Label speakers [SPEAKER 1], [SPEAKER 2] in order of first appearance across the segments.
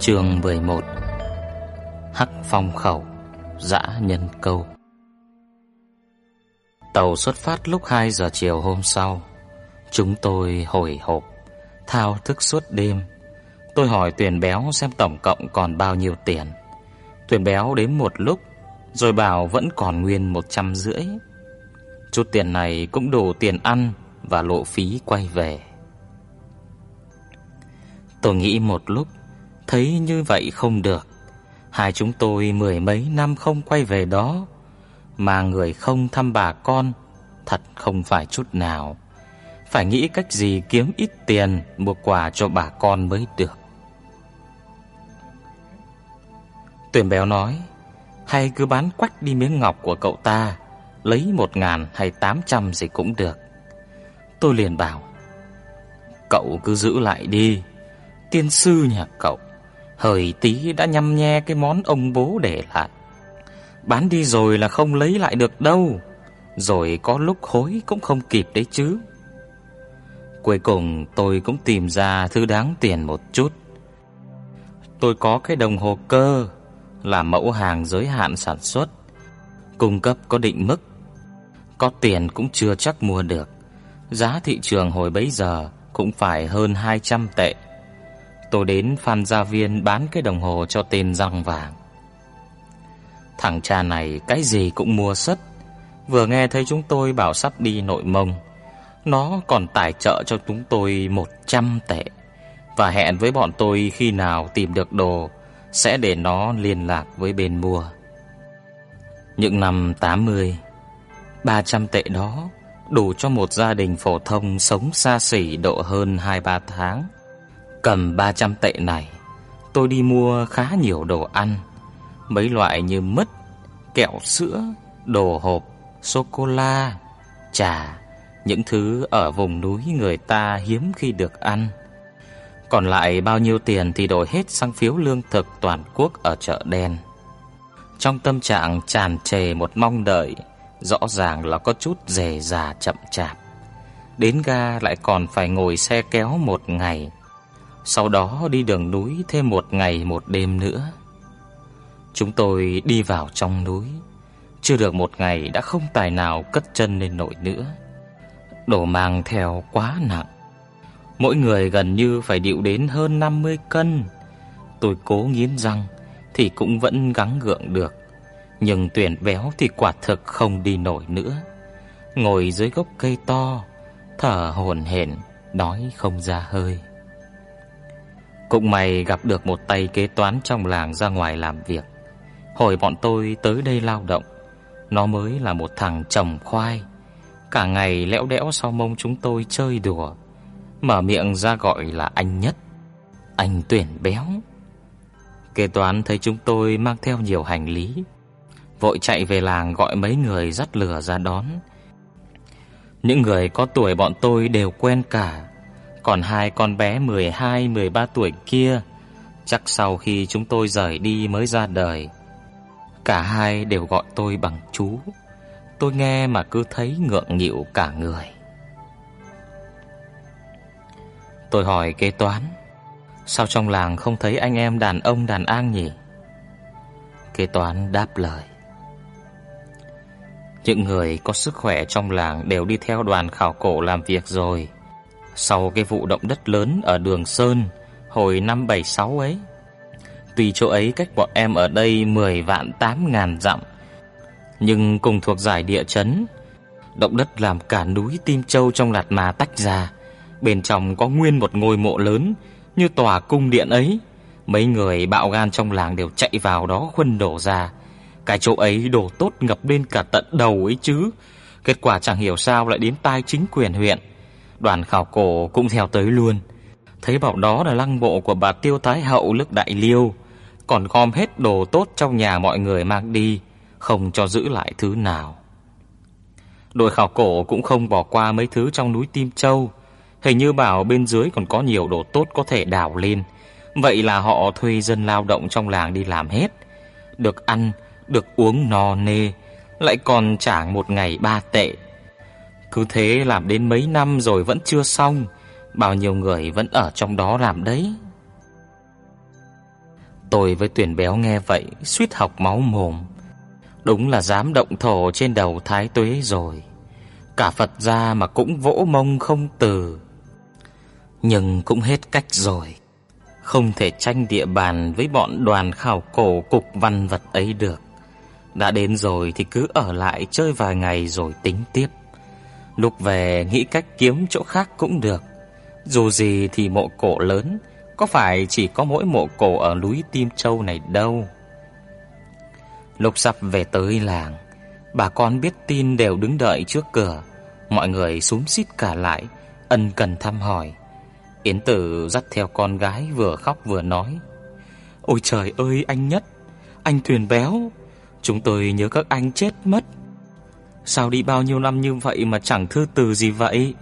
[SPEAKER 1] Chương 11 Hắc phong khẩu, Dã nhân câu. Tàu xuất phát lúc 2 giờ chiều hôm sau. Chúng tôi hồi hộp, Thao thức suốt đêm. Tôi hỏi tuyển béo xem tổng cộng còn bao nhiêu tiền. Tuyển béo đến một lúc, Rồi bảo vẫn còn nguyên một trăm rưỡi. Chút tiền này cũng đủ tiền ăn Và lộ phí quay về. Tôi nghĩ một lúc Thấy như vậy không được. Hai chúng tôi mười mấy năm không quay về đó, Mà người không thăm bà con Thật không phải chút nào. Phải nghĩ cách gì kiếm ít tiền Mua quà cho bà con mới được. Tuyển béo nói, Hay cứ bán quách đi miếng ngọc của cậu ta, Lấy một ngàn hay tám trăm gì cũng được. Tôi liền bảo, Cậu cứ giữ lại đi, Tiên sư nhà cậu. Hời tí đã nhăm nhe cái món ông bố để lại. Bán đi rồi là không lấy lại được đâu. Rồi có lúc hối cũng không kịp đấy chứ. Cuối cùng tôi cũng tìm ra thứ đáng tiền một chút. Tôi có cái đồng hồ cơ, Là mẫu hàng giới hạn sản xuất, Cung cấp có định mức. Có tiền cũng chưa chắc mua được. Giá thị trường hồi bấy giờ cũng phải hơn 200 tệ. Tôi đến Phan Gia Viên bán cái đồng hồ cho tên răng vàng. Thằng cha này cái gì cũng mua sất. Vừa nghe thấy chúng tôi bảo sắp đi nội mông, nó còn tài trợ cho chúng tôi 100 tệ và hẹn với bọn tôi khi nào tìm được đồ sẽ để nó liên lạc với bên mua. Những năm 80, 300 tệ đó đủ cho một gia đình phổ thông sống xa xỉ độ hơn 2-3 tháng. Cầm 300 tệ này, tôi đi mua khá nhiều đồ ăn, mấy loại như mứt, kẹo sữa, đồ hộp, sô cô la, trà, những thứ ở vùng núi người ta hiếm khi được ăn. Còn lại bao nhiêu tiền thì đổi hết sang phiếu lương thực toàn quốc ở chợ đen. Trong tâm trạng tràn trề một mong đợi, rõ ràng là có chút dè dà chậm chạp. Đến ga lại còn phải ngồi xe kéo một ngày sau đó đi đường núi thêm một ngày một đêm nữa. Chúng tôi đi vào trong núi, chưa được một ngày đã không tài nào cất chân lên nổi nữa. đổ mang theo quá nặng, mỗi người gần như phải điệu đến hơn 50 cân. Tôi cố nghiến răng thì cũng vẫn gắng gượng được, nhưng tuyển béo thì quả thực không đi nổi nữa. Ngồi dưới gốc cây to, thở hổn hển, nói không ra hơi. Cũng may gặp được một tay kế toán trong làng ra ngoài làm việc. Hồi bọn tôi tới đây lao động, nó mới là một thằng trồng khoai, cả ngày lẽo đẽo sau mông chúng tôi chơi đùa, mở miệng ra gọi là anh nhất, anh tuyển béo. Kế toán thấy chúng tôi mang theo nhiều hành lý, vội chạy về làng gọi mấy người dắt lửa ra đón. Những người có tuổi bọn tôi đều quen cả, còn hai con bé 12, 13 tuổi kia chắc sau khi chúng tôi rời đi mới ra đời. Cả hai đều gọi tôi bằng chú. Tôi nghe mà cứ thấy ngượng nghịu cả người. Tôi hỏi kế toán, sao trong làng không thấy anh em đàn ông đàn an nhỉ? Kế toán đáp lời. Những người có sức khỏe trong làng đều đi theo đoàn khảo cổ làm việc rồi. Sau cái vụ động đất lớn ở Đường Sơn hồi năm 76 ấy. Tuy chỗ ấy cách bọn em ở đây 10 vạn 8 ngàn dặm, nhưng cùng thuộc giải địa chấn, động đất làm cả núi Tim Châu trong Lạt Mà tách ra, bên trong có nguyên một ngôi mộ lớn như tòa cung điện ấy. Mấy người bạo gan trong làng đều chạy vào đó khuân đổ ra. Cái chỗ ấy đổ tốt ngập lên cả tận đầu ấy chứ. Kết quả chẳng hiểu sao lại đến tai chính quyền huyện. Đoàn khảo cổ cũng theo tới luôn. Thấy bảo đó là lăng mộ của bà Tiêu Thái hậu nước Đại Liêu, còn gom hết đồ tốt trong nhà mọi người mang đi, không cho giữ lại thứ nào. Đội khảo cổ cũng không bỏ qua mấy thứ trong núi Tim Châu, hình như bảo bên dưới còn có nhiều đồ tốt có thể đào lên. Vậy là họ thuê dân lao động trong làng đi làm hết, được ăn, được uống no nê, lại còn trả một ngày ba tệ. Cứ thế làm đến mấy năm rồi vẫn chưa xong, bao nhiêu người vẫn ở trong đó làm đấy. Tôi với tuyển béo nghe vậy, suýt học máu mồm. Đúng là dám động thổ trên đầu thái tuế rồi. Cả Phật gia mà cũng vỗ mông không từ. Nhưng cũng hết cách rồi. Không thể tranh địa bàn với bọn đoàn khảo cổ cục văn vật ấy được. Đã đến rồi thì cứ ở lại chơi vài ngày rồi tính tiếp. Lúc về nghĩ cách kiếm chỗ khác cũng được. Dù gì thì mộ cổ lớn, có phải chỉ có mỗi mộ cổ ở núi Tim Châu này đâu. Lúc sắp về tới làng, bà con biết tin đều đứng đợi trước cửa. Mọi người súng xít cả lại, ân cần thăm hỏi. Yến Tử dắt theo con gái vừa khóc vừa nói: "Ôi trời ơi anh nhất, anh thuyền béo, chúng tôi nhớ các anh chết mất. Sao đi bao nhiêu năm như vậy mà chẳng thư từ gì vậy?"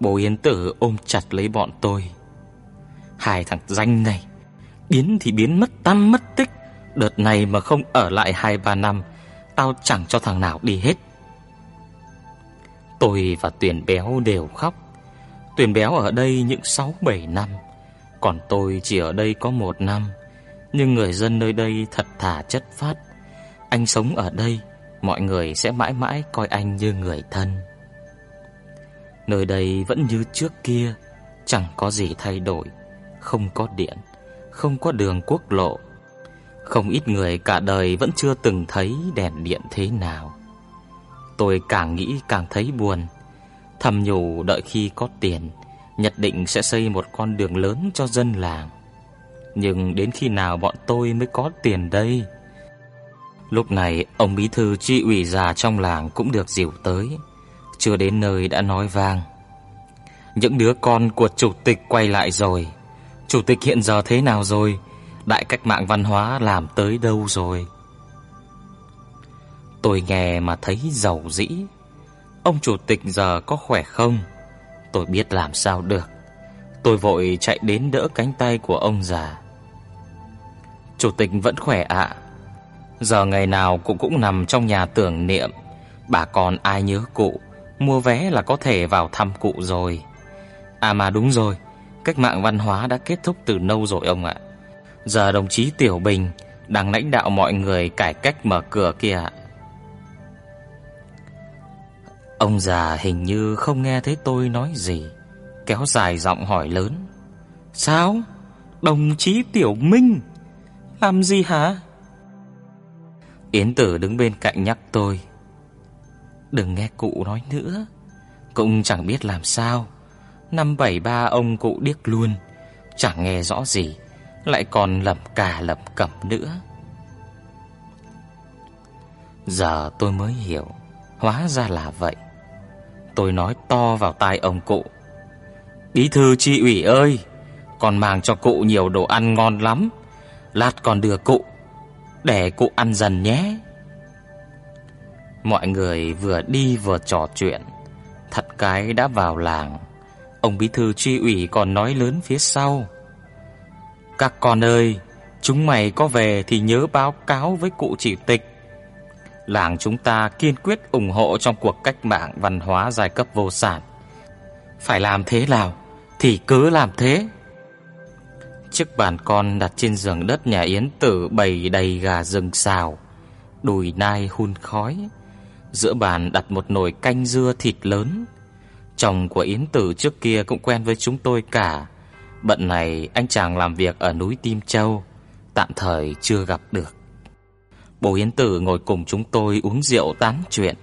[SPEAKER 1] Bố Yến Tử ôm chặt lấy bọn tôi. Hai thằng danh này, biến thì biến mất tăm mất tích, đợt này mà không ở lại hai ba năm, tao chẳng cho thằng nào đi hết. Tôi và Tuyền Béo đều khóc. Tuyền Béo ở đây những 6 7 năm, còn tôi chỉ ở đây có một năm. Nhưng người dân nơi đây thật thà chất phát. Anh sống ở đây, mọi người sẽ mãi mãi coi anh như người thân. Nơi đây vẫn như trước kia, chẳng có gì thay đổi, không có điện, không có đường quốc lộ. Không ít người cả đời vẫn chưa từng thấy đèn điện thế nào. Tôi càng nghĩ càng thấy buồn, thầm nhủ đợi khi có tiền, nhất định sẽ xây một con đường lớn cho dân làng. Nhưng đến khi nào bọn tôi mới có tiền đây? Lúc này, ông bí thư tri ủy già trong làng cũng được dìu tới chưa đến nơi đã nói vang. Những đứa con của chủ tịch quay lại rồi. Chủ tịch hiện giờ thế nào rồi? Đại cách mạng văn hóa làm tới đâu rồi? Tôi nghe mà thấy giàu dĩ. Ông chủ tịch giờ có khỏe không? Tôi biết làm sao được. Tôi vội chạy đến đỡ cánh tay của ông già. Chủ tịch vẫn khỏe ạ. Giờ ngày nào cụ cũng nằm trong nhà tưởng niệm, bà con ai nhớ cụ mua vé là có thể vào thăm cụ rồi. À mà đúng rồi, cách mạng văn hóa đã kết thúc từ lâu rồi ông ạ. Giờ đồng chí Tiểu Bình đang lãnh đạo mọi người cải cách mở cửa kìa. Ông già hình như không nghe thấy tôi nói gì, kéo dài giọng hỏi lớn. Sao? Đồng chí Tiểu Minh? Làm gì hả? Yến Tử đứng bên cạnh nhắc tôi. Đừng nghe cụ nói nữa. Cũng chẳng biết làm sao. Năm bảy ba ông cụ điếc luôn. Chẳng nghe rõ gì. Lại còn lẩm cả lẩm cẩm nữa. Giờ tôi mới hiểu. Hóa ra là vậy. Tôi nói to vào tai ông cụ. Bí thư tri ủy ơi, Con mang cho cụ nhiều đồ ăn ngon lắm. Lát còn đưa cụ để cụ ăn dần nhé. Mọi người vừa đi vừa trò chuyện. Thật cái đã vào làng. Ông bí thư truy ủy còn nói lớn phía sau. Các con ơi, Chúng mày có về thì nhớ báo cáo với cụ chỉ tịch. Làng chúng ta kiên quyết ủng hộ trong cuộc cách mạng văn hóa giai cấp vô sản. Phải làm thế nào Thì cứ làm thế. Chiếc bàn con đặt trên giường đất nhà Yến Tử bày đầy gà rừng xào Đùi nai hun khói Giữa bàn đặt một nồi canh dưa thịt lớn. Chồng của Yến Tử trước kia cũng quen với chúng tôi cả. Bận này anh chàng làm việc ở núi Tim Châu, tạm thời chưa gặp được. Bố Yến Tử ngồi cùng chúng tôi uống rượu tán chuyện.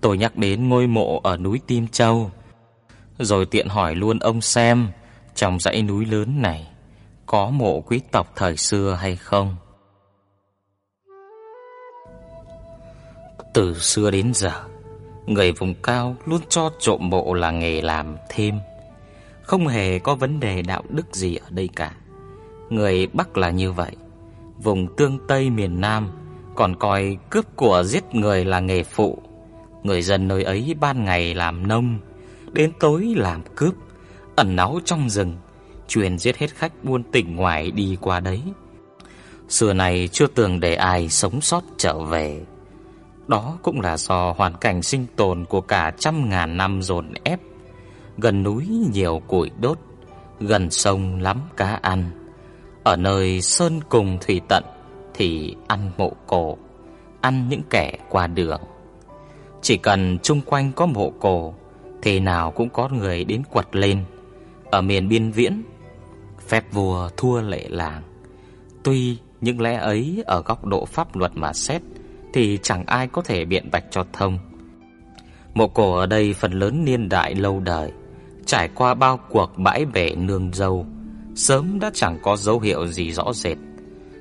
[SPEAKER 1] Tôi nhắc đến ngôi mộ ở núi Tim Châu, rồi tiện hỏi luôn ông xem trong dãy núi lớn này có mộ quý tộc thời xưa hay không. Từ xưa đến giờ, người vùng cao luôn cho trộm mộ là nghề làm thêm, không hề có vấn đề đạo đức gì ở đây cả. Người Bắc là như vậy, vùng tương Tây miền Nam còn coi cướp của giết người là nghề phụ. Người dân nơi ấy ban ngày làm nông, đến tối làm cướp, ẩn náu trong rừng, truyền giết hết khách buôn tỉnh ngoài đi qua đấy. Xưa này chưa từng để ai sống sót trở về. Đó cũng là do hoàn cảnh sinh tồn của cả trăm ngàn năm dồn ép. Gần núi nhiều củi đốt, gần sông lắm cá ăn. Ở nơi sơn cùng thủy tận thì ăn mộ cổ, ăn những kẻ qua đường. Chỉ cần chung quanh có mộ cổ, thì nào cũng có người đến quật lên. Ở miền biên viễn, phép vua thua lệ làng. Tuy những lẽ ấy ở góc độ pháp luật mà xét thì chẳng ai có thể biện bạch cho thông. Mộ cổ ở đây phần lớn niên đại lâu đời, trải qua bao cuộc bãi bể nương dâu, sớm đã chẳng có dấu hiệu gì rõ rệt.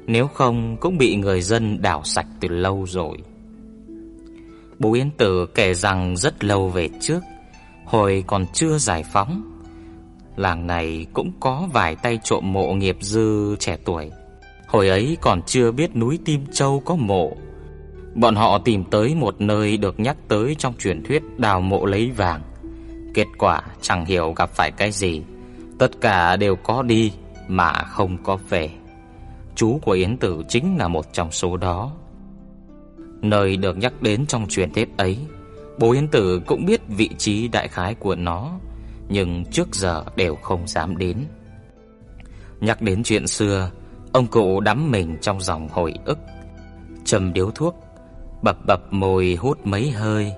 [SPEAKER 1] Nếu không cũng bị người dân đào sạch từ lâu rồi. Bố Yến Tử kể rằng rất lâu về trước, hồi còn chưa giải phóng, làng này cũng có vài tay trộm mộ nghiệp dư trẻ tuổi. Hồi ấy còn chưa biết núi Tim Châu có mộ. Bọn họ tìm tới một nơi được nhắc tới trong truyền thuyết đào mộ lấy vàng. Kết quả chẳng hiểu gặp phải cái gì, tất cả đều có đi mà không có về. Chú của Yến Tử chính là một trong số đó. Nơi được nhắc đến trong truyền thuyết ấy, bố Yến Tử cũng biết vị trí đại khái của nó, nhưng trước giờ đều không dám đến. Nhắc đến chuyện xưa, ông cụ đắm mình trong dòng hồi ức, trầm điếu thuốc, bập bập môi hút mấy hơi,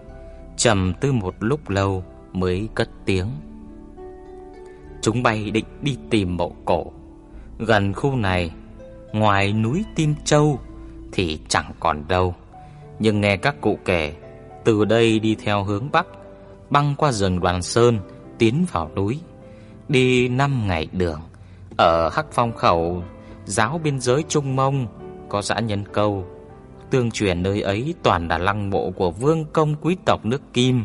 [SPEAKER 1] trầm tư một lúc lâu mới cất tiếng. Chúng bay định đi tìm mộ cổ. Gần khu này, ngoài núi Tim Châu thì chẳng còn đâu. Nhưng nghe các cụ kể, từ đây đi theo hướng bắc, băng qua rừng Đoàn Sơn, tiến vào núi, đi 5 ngày đường. Ở Hắc Phong khẩu, giáo biên giới Trung Mông có dã nhân câu, tương truyền nơi ấy toàn là lăng mộ của vương công quý tộc nước Kim.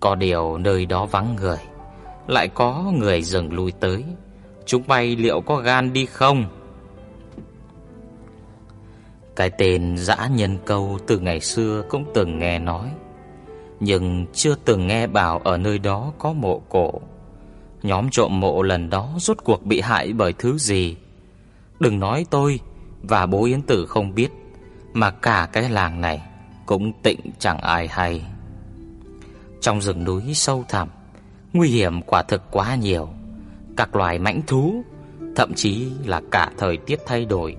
[SPEAKER 1] Có điều nơi đó vắng người, lại có người dừng lui tới. Chúng bay liệu có gan đi không? Cái tên dã nhân câu từ ngày xưa cũng từng nghe nói, nhưng chưa từng nghe bảo ở nơi đó có mộ cổ. Nhóm trộm mộ lần đó rốt cuộc bị hại bởi thứ gì? Đừng nói tôi và bố Yến Tử không biết, mà cả cái làng này cũng tịnh chẳng ai hay. Trong rừng núi sâu thẳm, nguy hiểm quả thực quá nhiều. Các loài mãnh thú, thậm chí là cả thời tiết thay đổi,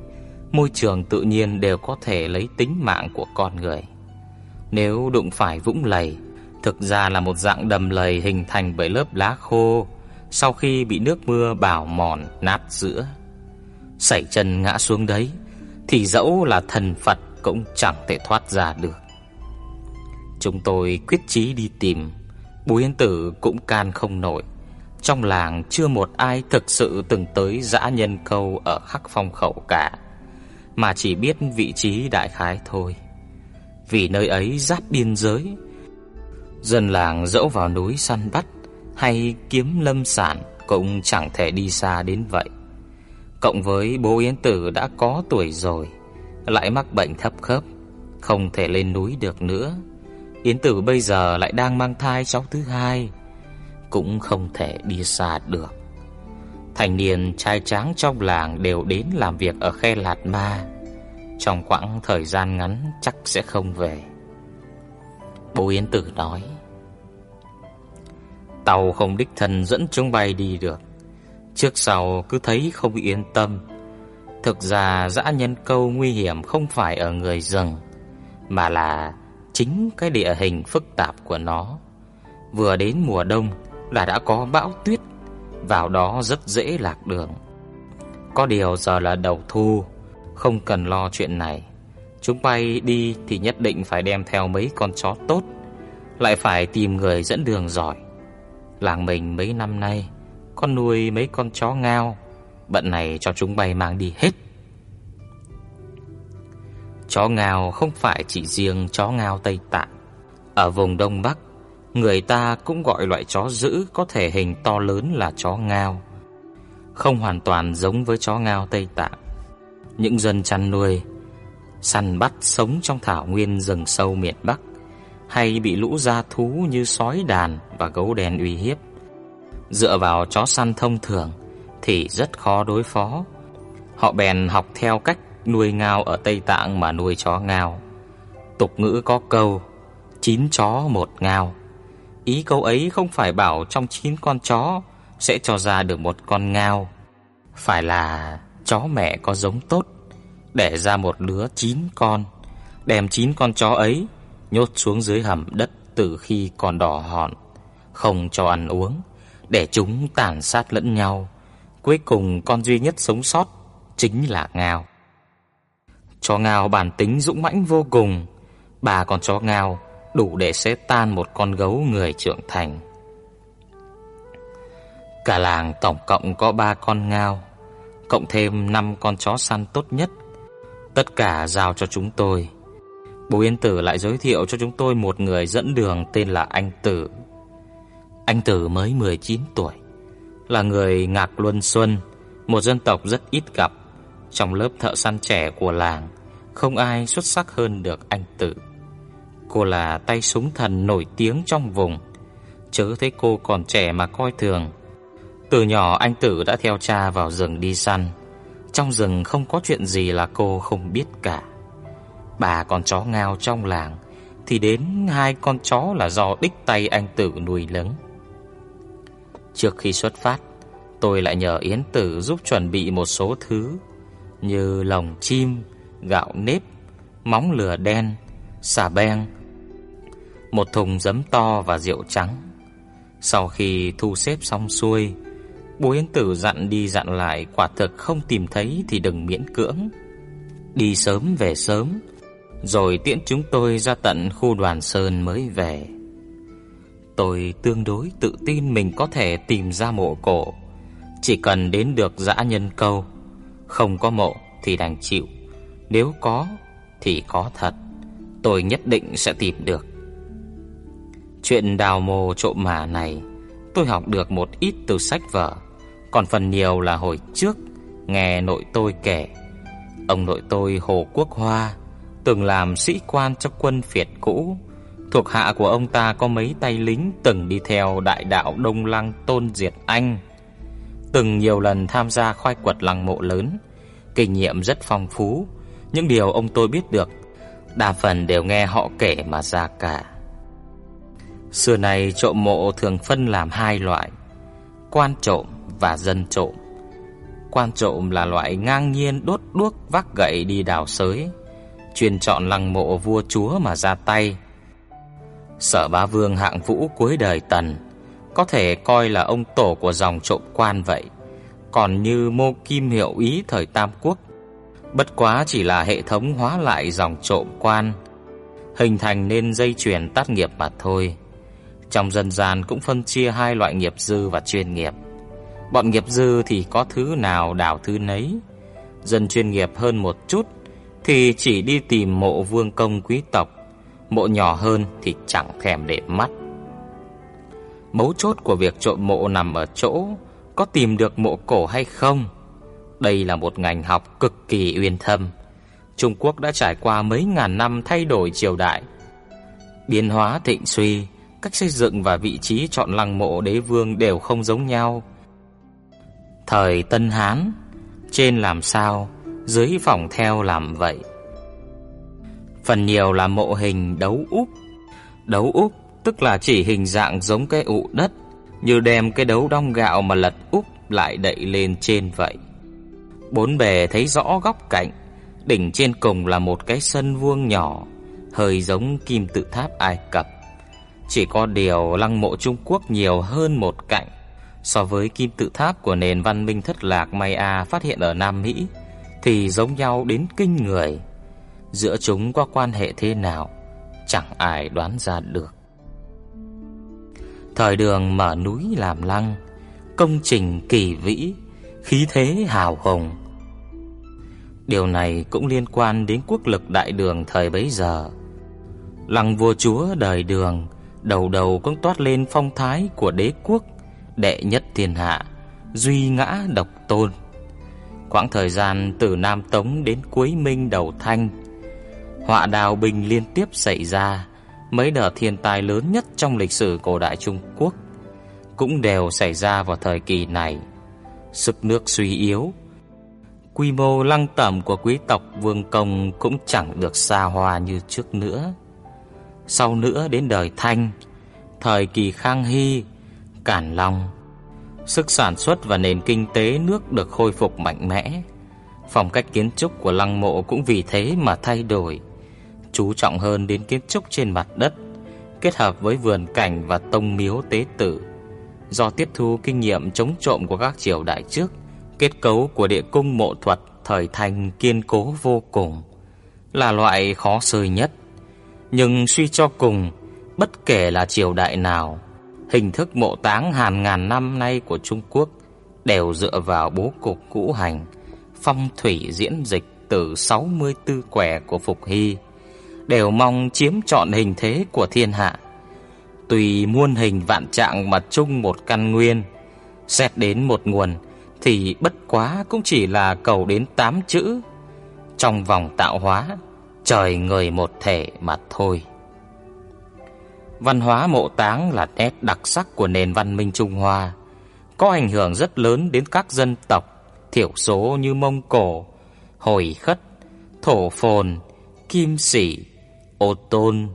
[SPEAKER 1] môi trường tự nhiên đều có thể lấy tính mạng của con người. Nếu đụng phải vũng lầy, thực ra là một dạng đầm lầy hình thành bởi lớp lá khô sau khi bị nước mưa bào mòn nát giữa. Sảy chân ngã xuống đấy thì dẫu là thần Phật cũng chẳng thể thoát ra được. Chúng tôi quyết chí đi tìm, Bùi Yên Tử cũng can không nổi. Trong làng chưa một ai thực sự từng tới dã nhân câu ở Hắc Phong khẩu cả, mà chỉ biết vị trí đại khái thôi. Vì nơi ấy giáp biên giới, dân làng dẫu vào núi săn bắt hay kiếm lâm sản cũng chẳng thể đi xa đến vậy. Cộng với bố Yến Tử đã có tuổi rồi, lại mắc bệnh thấp khớp, không thể lên núi được nữa. Yến Tử bây giờ lại đang mang thai cháu thứ hai, cũng không thể đi xa được. Thành niên trai tráng trong làng đều đến làm việc ở khe Lạt Ma. Trong quãng thời gian ngắn chắc sẽ không về. Bố Yến Tử nói: Tàu không đích thân dẫn chúng bay đi được. Trước sau cứ thấy không yên tâm. Thực ra dã nhân câu nguy hiểm không phải ở người rừng, mà là chính cái địa hình phức tạp của nó. Vừa đến mùa đông là đã có bão tuyết, vào đó rất dễ lạc đường. Có điều giờ là đầu thu, không cần lo chuyện này. Chúng bay đi thì nhất định phải đem theo mấy con chó tốt, lại phải tìm người dẫn đường giỏi. Làng mình mấy năm nay con nuôi mấy con chó ngao, bận này cho chúng bay mang đi hết. Chó ngao không phải chỉ riêng chó ngao Tây Tạng. Ở vùng Đông Bắc, người ta cũng gọi loại chó dữ có thể hình to lớn là chó ngao. không hoàn toàn giống với chó ngao Tây Tạng. Những dân chăn nuôi săn bắt sống trong thảo nguyên rừng sâu miền Bắc hay bị lũ gia thú như sói đàn và gấu đen uy hiếp. Dựa vào chó săn thông thường thì rất khó đối phó. Họ bèn học theo cách nuôi ngao ở Tây Tạng mà nuôi chó ngao. Tục ngữ có câu chín chó một ngao. Ý câu ấy không phải bảo trong chín con chó sẽ cho ra được một con ngao, phải là chó mẹ có giống tốt, đẻ ra một lứa chín con, đem chín con chó ấy nhốt xuống dưới hầm đất từ khi còn đỏ hòn, không cho ăn uống, để chúng tàn sát lẫn nhau. Cuối cùng con duy nhất sống sót chính là ngao. Chó ngao bản tính dũng mãnh vô cùng, bà con chó ngao đủ để xé tan một con gấu người trưởng thành. Cả làng tổng cộng có ba con ngao, cộng thêm năm con chó săn tốt nhất. Tất cả giao cho chúng tôi. Bố Yên Tử lại giới thiệu cho chúng tôi một người dẫn đường tên là anh Tử. Anh Tử mới 19 tuổi, là người Ngạc Luân Xuân, một dân tộc rất ít gặp. Trong lớp thợ săn trẻ của làng, không ai xuất sắc hơn được anh Tử. Cô là tay súng thần nổi tiếng trong vùng, chớ thấy cô còn trẻ mà coi thường. Từ nhỏ anh Tử đã theo cha vào rừng đi săn. Trong rừng không có chuyện gì là cô không biết cả. Bà con chó ngao trong làng thì đến hai con chó là do đích tay anh Tử nuôi lớn. Trước khi xuất phát, tôi lại nhờ Yến Tử giúp chuẩn bị một số thứ như lồng chim, gạo nếp, móng lửa đen, xà beng, một thùng giấm to và rượu trắng. Sau khi thu xếp xong xuôi, Bố Yến Tử dặn đi dặn lại quả thực không tìm thấy thì đừng miễn cưỡng. Đi sớm về sớm, rồi tiễn chúng tôi ra tận khu đoàn sơn mới về. Tôi tương đối tự tin mình có thể tìm ra mộ cổ, chỉ cần đến được dã nhân câu, không có mộ thì đành chịu, nếu có thì có thật, tôi nhất định sẽ tìm được. Chuyện đào mồ trộm mả này tôi học được một ít từ sách vở, còn phần nhiều là hồi trước nghe nội tôi kể. Ông nội tôi Hồ Quốc Hoa từng làm sĩ quan trong quân Việt cũ. Thuộc hạ của ông ta có mấy tay lính từng đi theo đại đạo Đông Lăng Tôn Diệt Anh, từng nhiều lần tham gia khoai quật lăng mộ lớn, kinh nghiệm rất phong phú. Những điều ông tôi biết được, đa phần đều nghe họ kể mà ra cả. Xưa này trộm mộ thường phân làm hai loại, quan trộm và dân trộm. Quan trộm là loại ngang nhiên đốt đuốc vác gậy đi đào sới, chuyên chọn lăng mộ vua chúa mà ra tay. Sở Bá Vương hạng vũ cuối đời Tần, có thể coi là ông tổ của dòng trộm quan vậy. Còn như Mô Kim Hiệu Ý thời Tam Quốc, bất quá chỉ là hệ thống hóa lại dòng trộm quan, hình thành nên dây chuyền tác nghiệp mà thôi. Trong dân gian cũng phân chia hai loại nghiệp dư và chuyên nghiệp. Bọn nghiệp dư thì có thứ nào đào thứ nấy. Dân chuyên nghiệp hơn một chút thì chỉ đi tìm mộ vương công quý tộc, mộ nhỏ hơn thì chẳng thèm để mắt. Mấu chốt của việc trộm mộ nằm ở chỗ có tìm được mộ cổ hay không. Đây là một ngành học cực kỳ uyên thâm. Trung Quốc đã trải qua mấy ngàn năm thay đổi triều đại, biến hóa thịnh suy, cách xây dựng và vị trí chọn lăng mộ đế vương đều không giống nhau. Thời Tân Hán, trên làm sao, dưới phòng theo làm vậy. Phần nhiều là mộ hình đấu úp. Đấu úp tức là chỉ hình dạng giống cái ụ đất, như đem cái đấu đong gạo mà lật úp lại đậy lên trên vậy. Bốn bề thấy rõ góc cạnh, đỉnh trên cùng là một cái sân vuông nhỏ, hơi giống kim tự tháp Ai Cập. Chỉ có điều lăng mộ Trung Quốc nhiều hơn một cạnh so với kim tự tháp của nền văn minh thất lạc Maya phát hiện ở Nam Mỹ thì giống nhau đến kinh người. Giữa chúng có quan hệ thế nào, chẳng ai đoán ra được. Thời đường mở núi làm lăng, công trình kỳ vĩ, khí thế hào hùng. Điều này cũng liên quan đến quốc lực đại đường thời bấy giờ. Lăng vua chúa đời đường đầu đầu cũng toát lên phong thái của đế quốc đệ nhất thiên hạ, duy ngã độc tôn. Quãng thời gian từ Nam Tống đến cuối Minh đầu Thanh, họa đào bình liên tiếp xảy ra, mấy đợt thiên tai lớn nhất trong lịch sử cổ đại Trung Quốc cũng đều xảy ra vào thời kỳ này. Sức nước suy yếu, quy mô lăng tẩm của quý tộc Vương Công cũng chẳng được xa hoa như trước nữa. Sau nữa đến đời Thanh, thời kỳ Khang Hy, Cản Long, sức sản xuất và nền kinh tế nước được khôi phục mạnh mẽ. Phong cách kiến trúc của lăng mộ cũng vì thế mà thay đổi, chú trọng hơn đến kiến trúc trên mặt đất, kết hợp với vườn cảnh và tông miếu tế tử. Do tiếp thu kinh nghiệm chống trộm của các triều đại trước, kết cấu của địa cung mộ thuật thời thành kiên cố vô cùng, là loại khó sơi nhất. Nhưng suy cho cùng, bất kể là triều đại nào, hình thức mộ táng hàng ngàn năm nay của Trung Quốc đều dựa vào bố cục cũ hành, phong thủy diễn dịch từ 64 quẻ của Phục Hy, đều mong chiếm trọn hình thế của thiên hạ. Tùy muôn hình vạn trạng mà chung một căn nguyên, xét đến một nguồn thì bất quá cũng chỉ là cầu đến 8 chữ trong vòng tạo hóa, trời người một thể mà thôi. Văn hóa mộ táng là nét đặc sắc của nền văn minh Trung Hoa, có ảnh hưởng rất lớn đến các dân tộc thiểu số như Mông Cổ, Hồi Khất, Thổ Phồn, Kim Sĩ, Ô Tôn,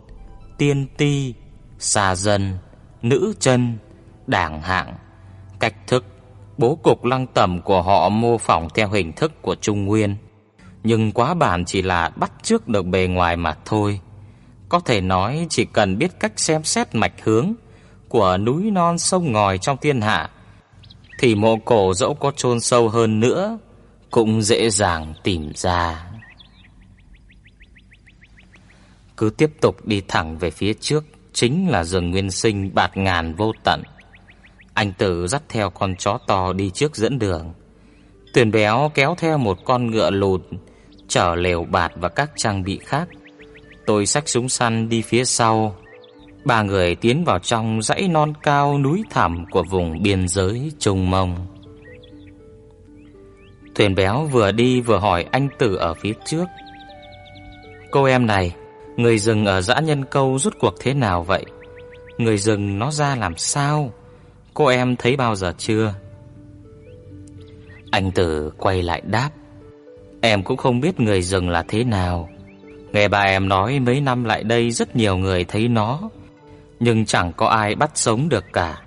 [SPEAKER 1] Tiên Ti, Sa Dân, Nữ Chân, Đảng Hạng, cách thức, bố cục lăng tẩm của họ mô phỏng theo hình thức của Trung Nguyên, nhưng quá bản chỉ là bắt chước được bề ngoài mà thôi. Có thể nói chỉ cần biết cách xem xét mạch hướng của núi non sông ngòi trong thiên hạ, thì mộ cổ dẫu có chôn sâu hơn nữa cũng dễ dàng tìm ra. Cứ tiếp tục đi thẳng về phía trước, chính là rừng nguyên sinh bạt ngàn vô tận. Anh Tử dắt theo con chó to đi trước dẫn đường. Tuyền béo kéo theo một con ngựa lùn chở lều bạt và các trang bị khác. Tôi xách súng săn đi phía sau. Ba người tiến vào trong dãy non cao núi thẳm của vùng biên giới Trung Mông. Thuyền béo vừa đi vừa hỏi anh Tử ở phía trước. Cô em này, người rừng ở dã nhân câu rút cuộc thế nào vậy? Người rừng nó ra làm sao? Cô em thấy bao giờ chưa? Anh Tử quay lại đáp. Em cũng không biết người rừng là thế nào. Nghe bà em nói mấy năm lại đây rất nhiều người thấy nó, nhưng chẳng có ai bắt sống được cả.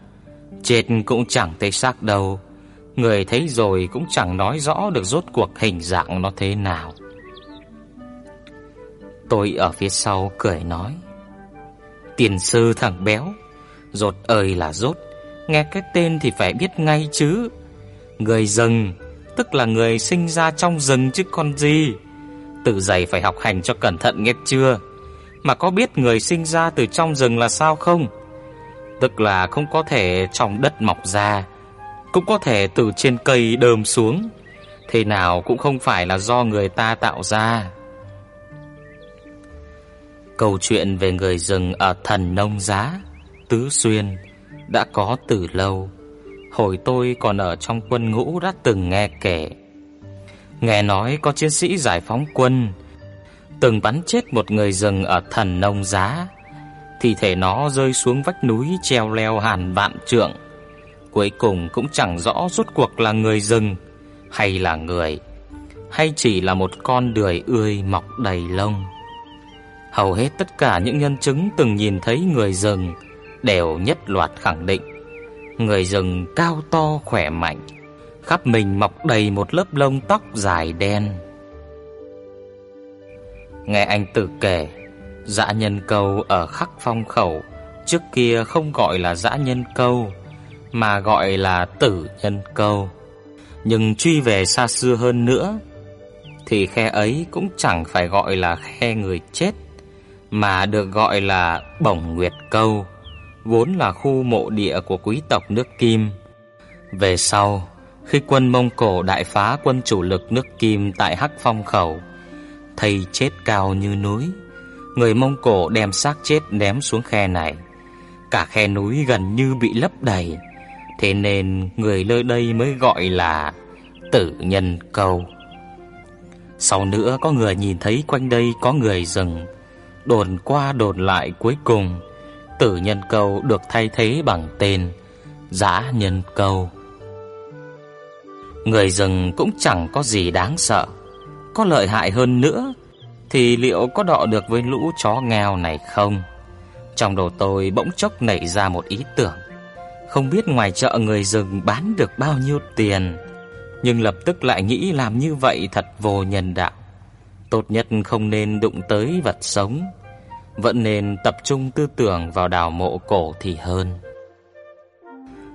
[SPEAKER 1] Chết cũng chẳng thấy xác đâu. Người thấy rồi cũng chẳng nói rõ được rốt cuộc hình dạng nó thế nào. Tôi ở phía sau cười nói: "Tiền sư thằng béo, rốt ơi là rốt, nghe cái tên thì phải biết ngay chứ. Người rừng, tức là người sinh ra trong rừng chứ con gì. Tự dày phải học hành cho cẩn thận nghe chưa? Mà có biết người sinh ra từ trong rừng là sao không? Tức là không có thể trong đất mọc ra, cũng có thể từ trên cây đơm xuống. Thế nào cũng không phải là do người ta tạo ra. Câu chuyện về người rừng ở thần nông giá, Tứ Xuyên đã có từ lâu. Hồi tôi còn ở trong quân ngũ đã từng nghe kể. Nghe nói có chiến sĩ giải phóng quân từng bắn chết một người rừng ở thần nông giá. Thi thể nó rơi xuống vách núi treo leo hàn vạn trượng. Cuối cùng cũng chẳng rõ rốt cuộc là người rừng hay là người, hay chỉ là một con đười ươi mọc đầy lông. Hầu hết tất cả những nhân chứng từng nhìn thấy người rừng đều nhất loạt khẳng định người rừng cao to khỏe mạnh, khắp mình mọc đầy một lớp lông tóc dài đen. Nghe anh tự kể, dã nhân câu ở khắc phong khẩu trước kia không gọi là dã nhân câu mà gọi là tử nhân câu. Nhưng truy về xa xưa hơn nữa thì khe ấy cũng chẳng phải gọi là khe người chết mà được gọi là bổng nguyệt câu vốn là khu mộ địa của quý tộc nước Kim. Về sau, khi quân Mông Cổ đại phá quân chủ lực nước Kim tại Hắc Phong khẩu, thây chết cao như núi, người Mông Cổ đem xác chết ném xuống khe này. Cả khe núi gần như bị lấp đầy, Thế nên người nơi đây mới gọi là Tử Nhân Cầu. Sau nữa có người nhìn thấy quanh đây có người rừng, đồn qua đồn lại cuối cùng Tử Nhân Cầu được thay thế bằng tên Giả Nhân Cầu. Người rừng cũng chẳng có gì đáng sợ, có lợi hại hơn nữa thì liệu có đọ được với lũ chó nghèo này không? Trong đầu tôi bỗng chốc nảy ra một ý tưởng. Không biết ngoài chợ người rừng bán được bao nhiêu tiền, nhưng lập tức lại nghĩ làm như vậy thật vô nhân đạo. Tốt nhất không nên đụng tới vật sống, vẫn nên tập trung tư tưởng vào đào mộ cổ thì hơn.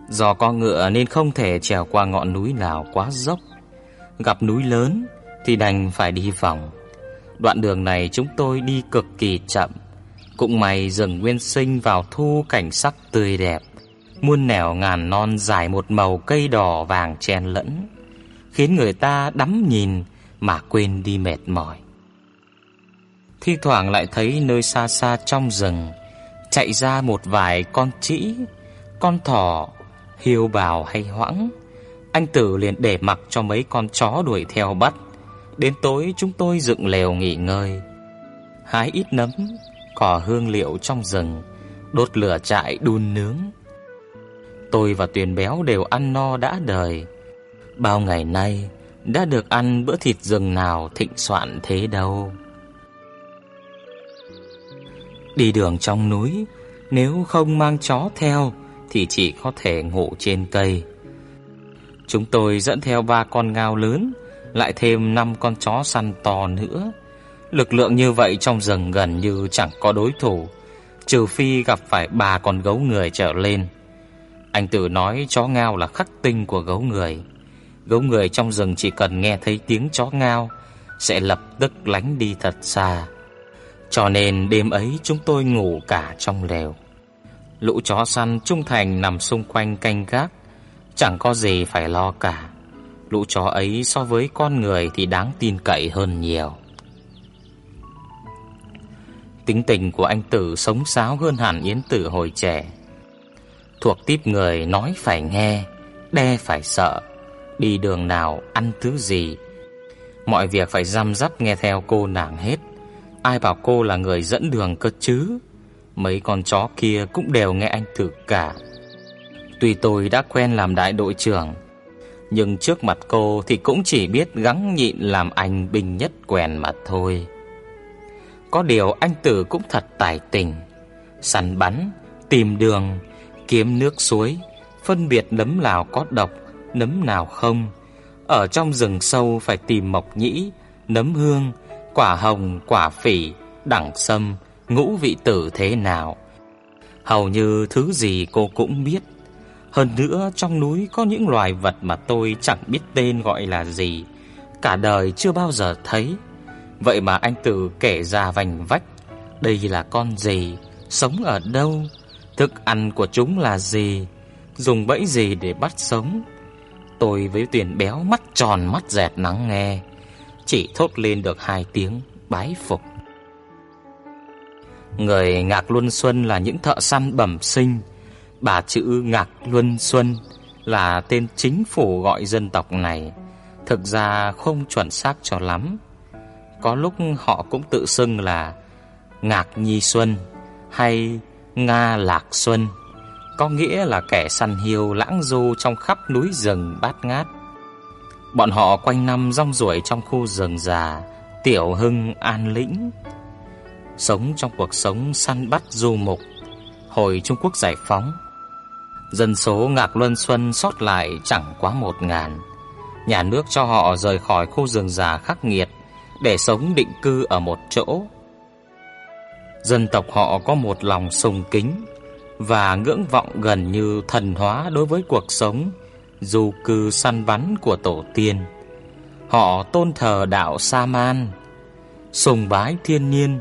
[SPEAKER 1] Do con ngựa nên không thể trèo qua ngọn núi nào quá dốc. Gặp núi lớn thì đành phải đi vòng. Đoạn đường này chúng tôi đi cực kỳ chậm. Cũng may rừng nguyên sinh vào thu cảnh sắc tươi đẹp, muôn nẻo ngàn non dài một màu cây đỏ vàng chen lẫn, khiến người ta đắm nhìn mà quên đi mệt mỏi. Thi thoảng lại thấy nơi xa xa trong rừng chạy ra một vài con trĩ, con thỏ, hiêu bào hay hoãng. Anh Tử liền để mặc cho mấy con chó đuổi theo bắt. Đến tối chúng tôi dựng lều nghỉ ngơi, hái ít nấm, cỏ hương liệu trong rừng, đốt lửa trại đun nướng. Tôi và Tuyền Béo đều ăn no đã đời. Bao ngày nay đã được ăn bữa thịt rừng nào thịnh soạn thế đâu. Đi đường trong núi, nếu không mang chó theo thì chỉ có thể ngủ trên cây. Chúng tôi dẫn theo ba con ngao lớn, lại thêm năm con chó săn to nữa. Lực lượng như vậy trong rừng gần như chẳng có đối thủ, trừ phi gặp phải ba con gấu người trở lên. Anh Tử nói chó ngao là khắc tinh của gấu người. Gấu người trong rừng chỉ cần nghe thấy tiếng chó ngao sẽ lập tức lánh đi thật xa. Cho nên đêm ấy chúng tôi ngủ cả trong lều. Lũ chó săn trung thành nằm xung quanh canh gác, chẳng có gì phải lo cả. Lũ chó ấy so với con người thì đáng tin cậy hơn nhiều. Tính tình của anh Tử sống sáo hơn hẳn Yến Tử hồi trẻ. Thuộc tiếp người nói phải nghe, đe phải sợ, đi đường nào ăn thứ gì, mọi việc phải răm rắp nghe theo cô nàng hết. Ai bảo cô là người dẫn đường cơ chứ? Mấy con chó kia cũng đều nghe anh thử cả. Tuy tôi đã quen làm đại đội trưởng, nhưng trước mặt cô thì cũng chỉ biết gắng nhịn làm anh binh nhất quèn mà thôi. Có điều anh Tử cũng thật tài tình, săn bắn, tìm đường, kiếm nước suối, phân biệt nấm nào có độc, nấm nào không. Ở trong rừng sâu phải tìm mộc nhĩ, nấm hương, quả hồng, quả phỉ, đẳng sâm, ngũ vị tử thế nào. Hầu như thứ gì cô cũng biết. Hơn nữa trong núi có những loài vật mà tôi chẳng biết tên gọi là gì, cả đời chưa bao giờ thấy. Vậy mà anh Tử kể ra vành vách, đây là con gì, sống ở đâu, thức ăn của chúng là gì, dùng bẫy gì để bắt sống. Tôi với tuyển béo mắt tròn mắt dẹt nắng nghe, chỉ thốt lên được hai tiếng bái phục. Người Ngạc Luân Xuân là những thợ săn bẩm sinh, bà chữ Ngạc Luân Xuân là tên chính phủ gọi dân tộc này, thực ra không chuẩn xác cho lắm. Có lúc họ cũng tự xưng là Ngạc Nhi Xuân hay Nga Lạc Xuân, có nghĩa là kẻ săn hiêu lãng du trong khắp núi rừng bát ngát. Bọn họ quanh năm rong ruổi trong khu rừng già, tiểu hưng an lĩnh, sống trong cuộc sống săn bắt du mục. Hồi Trung Quốc giải phóng, dân số Ngạc Luân Xuân sót lại chẳng quá một ngàn. Nhà nước cho họ rời khỏi khu rừng già khắc nghiệt để sống định cư ở một chỗ. Dân tộc họ có một lòng sùng kính và ngưỡng vọng gần như thần hóa đối với cuộc sống du cư săn bắn của tổ tiên. Họ tôn thờ đạo Sa Man, sùng bái thiên nhiên,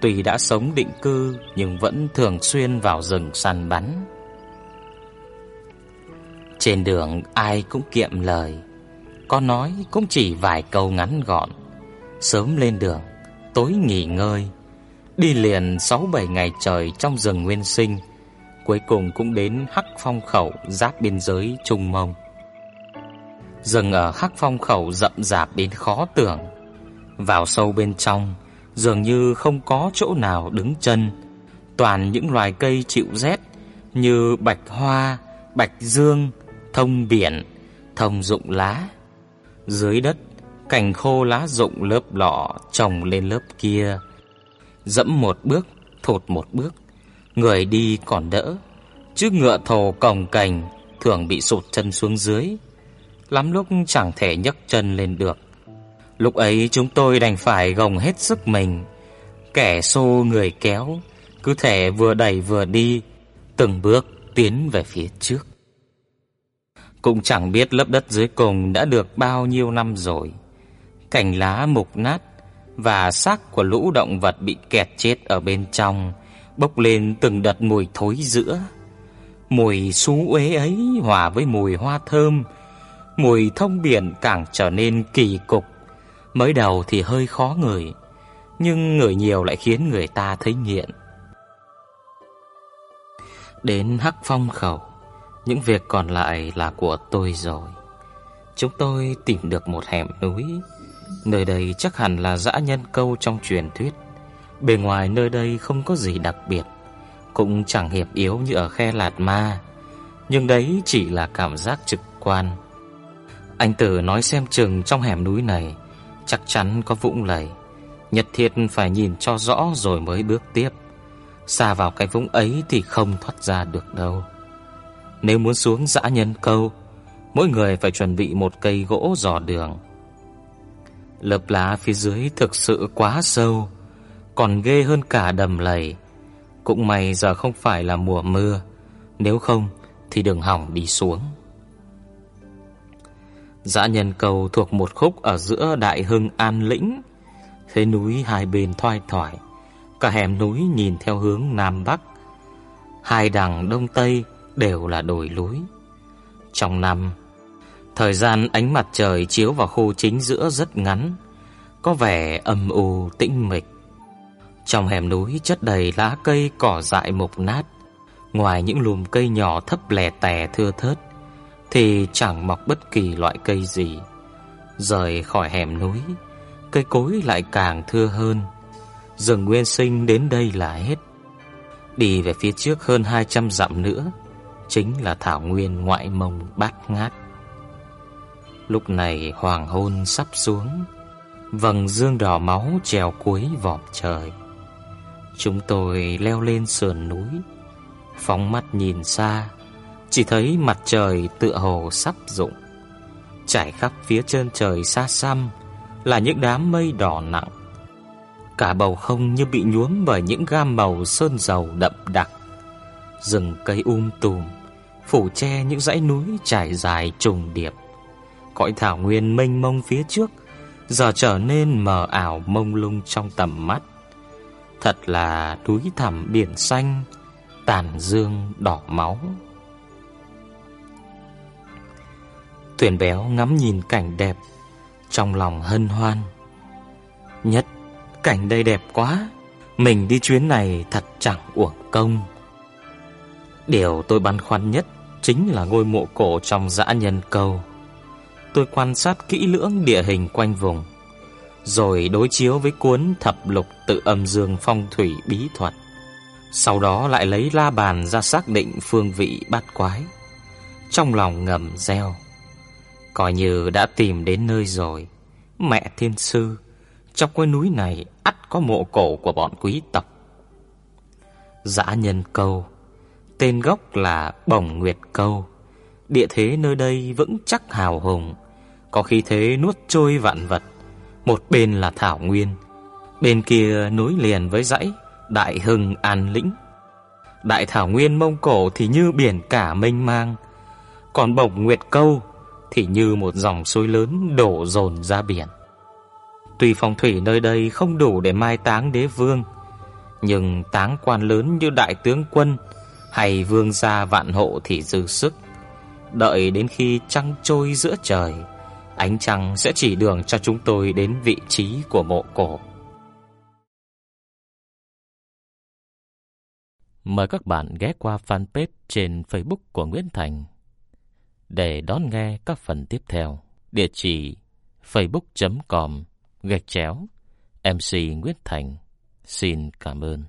[SPEAKER 1] tuy đã sống định cư nhưng vẫn thường xuyên vào rừng săn bắn. Trên đường ai cũng kiệm lời, có nói cũng chỉ vài câu ngắn gọn. Sớm lên đường, tối nghỉ ngơi, đi liền 6 7 ngày trời trong rừng nguyên sinh cuối cùng cũng đến Hắc Phong khẩu giáp biên giới Trung Mông. Rừng ở Hắc Phong khẩu rậm rạp đến khó tưởng. Vào sâu bên trong, dường như không có chỗ nào đứng chân, toàn những loài cây chịu rét như bạch hoa, bạch dương, thông biển, thông dụng lá. Dưới đất, cành khô lá rụng lớp lọ trồng lên lớp kia. Dẫm một bước, thụt một bước, người đi còn đỡ, chứ ngựa thồ còng cành thường bị sụt chân xuống dưới, lắm lúc chẳng thể nhấc chân lên được. Lúc ấy chúng tôi đành phải gồng hết sức mình, kẻ xô người kéo, cứ thể vừa đẩy vừa đi, từng bước tiến về phía trước. Cũng chẳng biết lớp đất dưới cùng đã được bao nhiêu năm rồi. Cành lá mục nát và xác của lũ động vật bị kẹt chết ở bên trong bốc lên từng đợt mùi thối giữa. Mùi xú uế ấy hòa với mùi hoa thơm, mùi thông biển càng trở nên kỳ cục. Mới đầu thì hơi khó ngửi, nhưng ngửi nhiều lại khiến người ta thấy nghiện. Đến Hắc Phong khẩu, những việc còn lại là của tôi rồi. Chúng tôi tìm được một hẻm núi, nơi đây chắc hẳn là dã nhân câu trong truyền thuyết. Bề ngoài nơi đây không có gì đặc biệt, cũng chẳng hiệp yếu như ở khe Lạt Ma, nhưng đấy chỉ là cảm giác trực quan. Anh Tử nói xem chừng trong hẻm núi này chắc chắn có vũng lầy, nhất thiết phải nhìn cho rõ rồi mới bước tiếp. Xa vào cái vũng ấy thì không thoát ra được đâu. Nếu muốn xuống dã nhân câu, mỗi người phải chuẩn bị một cây gỗ dò đường. Lớp lá phía dưới thực sự quá sâu, còn ghê hơn cả đầm lầy. Cũng may giờ không phải là mùa mưa, nếu không thì đừng hỏng đi xuống. Dã nhân cầu thuộc một khúc ở giữa Đại Hưng An Lĩnh, thế núi hai bên thoai thoải, cả hẻm núi nhìn theo hướng nam bắc, hai đằng đông tây đều là đồi núi. Trong năm, thời gian ánh mặt trời chiếu vào khu chính giữa rất ngắn, có vẻ âm u tĩnh mịch. Trong hẻm núi chất đầy lá cây cỏ dại mục nát, ngoài những lùm cây nhỏ thấp lè tè thưa thớt thì chẳng mọc bất kỳ loại cây gì. Rời khỏi hẻm núi, cây cối lại càng thưa hơn. Rừng nguyên sinh đến đây là hết. Đi về phía trước hơn 200 dặm nữa, chính là thảo nguyên ngoại mông bát ngát. Lúc này hoàng hôn sắp xuống, vầng dương đỏ máu treo cuối vòm trời. Chúng tôi leo lên sườn núi, phóng mắt nhìn xa, chỉ thấy mặt trời tựa hồ sắp rụng. Trải khắp phía chân trời xa xăm là những đám mây đỏ nặng. Cả bầu không như bị nhuốm bởi những gam màu sơn dầu đậm đặc. Rừng cây um tùm, phủ che những dãy núi trải dài trùng điệp. Cõi thảo nguyên mênh mông phía trước giờ trở nên mờ ảo mông lung trong tầm mắt. Thật là núi thẳm biển xanh, tàn dương đỏ máu. Tuyển béo ngắm nhìn cảnh đẹp, trong lòng hân hoan. Nhất, cảnh đây đẹp quá, mình đi chuyến này thật chẳng uổng công. Điều tôi băn khoăn nhất chính là ngôi mộ cổ trong dã nhân cầu. Tôi quan sát kỹ lưỡng địa hình quanh vùng, rồi đối chiếu với cuốn thập lục tự âm dương phong thủy bí thuật. Sau đó lại lấy la bàn ra xác định phương vị bát quái. Trong lòng ngầm reo, coi như đã tìm đến nơi rồi. Mẹ thiên sư, trong cái núi này ắt có mộ cổ của bọn quý tộc. Dã nhân câu, tên gốc là Bồng Nguyệt Câu. Địa thế nơi đây vững chắc hào hùng, có khí thế nuốt trôi vạn vật. Một bên là thảo nguyên, bên kia nối liền với dãy Đại Hưng An Lĩnh. Đại thảo nguyên Mông Cổ thì như biển cả mênh mang, còn Bồng Nguyệt Câu thì như một dòng suối lớn đổ dồn ra biển. Tuy phong thủy nơi đây không đủ để mai táng đế vương, nhưng táng quan lớn như đại tướng quân hay vương gia vạn hộ thì dư sức. Đợi đến khi trăng trôi giữa trời, ánh trăng sẽ chỉ đường cho chúng tôi đến vị trí của mộ cổ. mời các bạn ghé qua fanpage trên Facebook của Nguyễn Thành để đón nghe các phần tiếp theo. Địa chỉ facebook.com gạch chéo MC Nguyễn Thành. Xin cảm ơn.